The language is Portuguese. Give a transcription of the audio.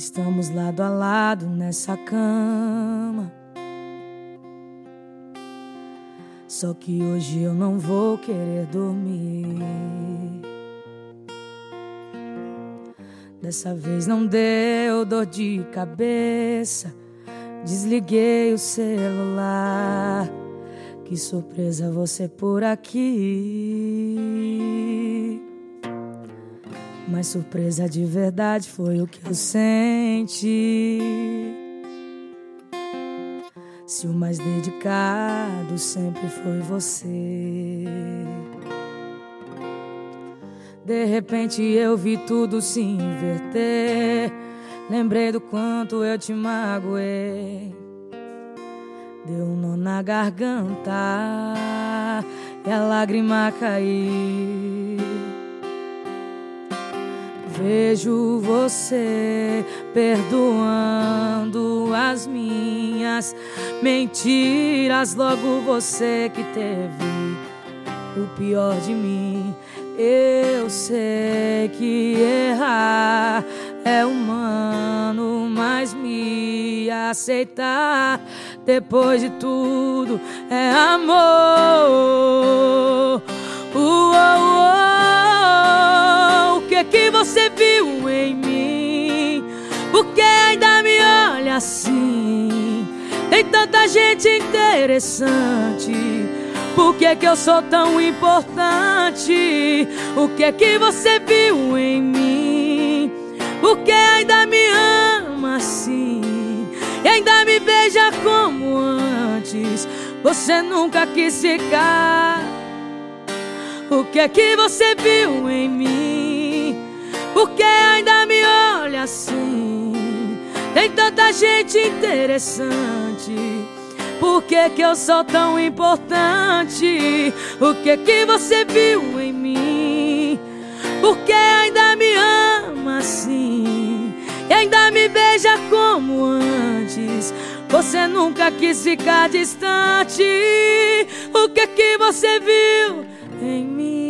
Estamos lado a lado nessa cama. Só que hoje eu não vou querer dormir. Dessa vez não deu dor de cabeça. Desliguei o celular. Que surpresa você por aqui. Mas surpresa de verdade foi o que eu senti. Se o mais dedicado sempre foi você. De repente eu vi tudo se inverter. Lembrei do quanto eu te magoei. Deu um nó na garganta e a lágrima caiu. Vejo você perdoando as minhas mentiras. Logo você que teve o pior de mim. Eu sei que errar é humano, mas me aceitar depois de tudo é amor. Assim? Tem tanta gente interessante. Por que, que eu sou tão importante? O que que você viu em mim? Por que ainda me ama assim? E ainda me beija como antes? Você nunca quis ficar. O que que você viu em mim? Por que ainda me olha assim? Tem tanta gente interessante. Por que, que eu sou tão importante? O que que você viu em mim? Por que ainda me ama assim? E ainda me beija como antes? Você nunca quis ficar distante. O que que você viu em mim?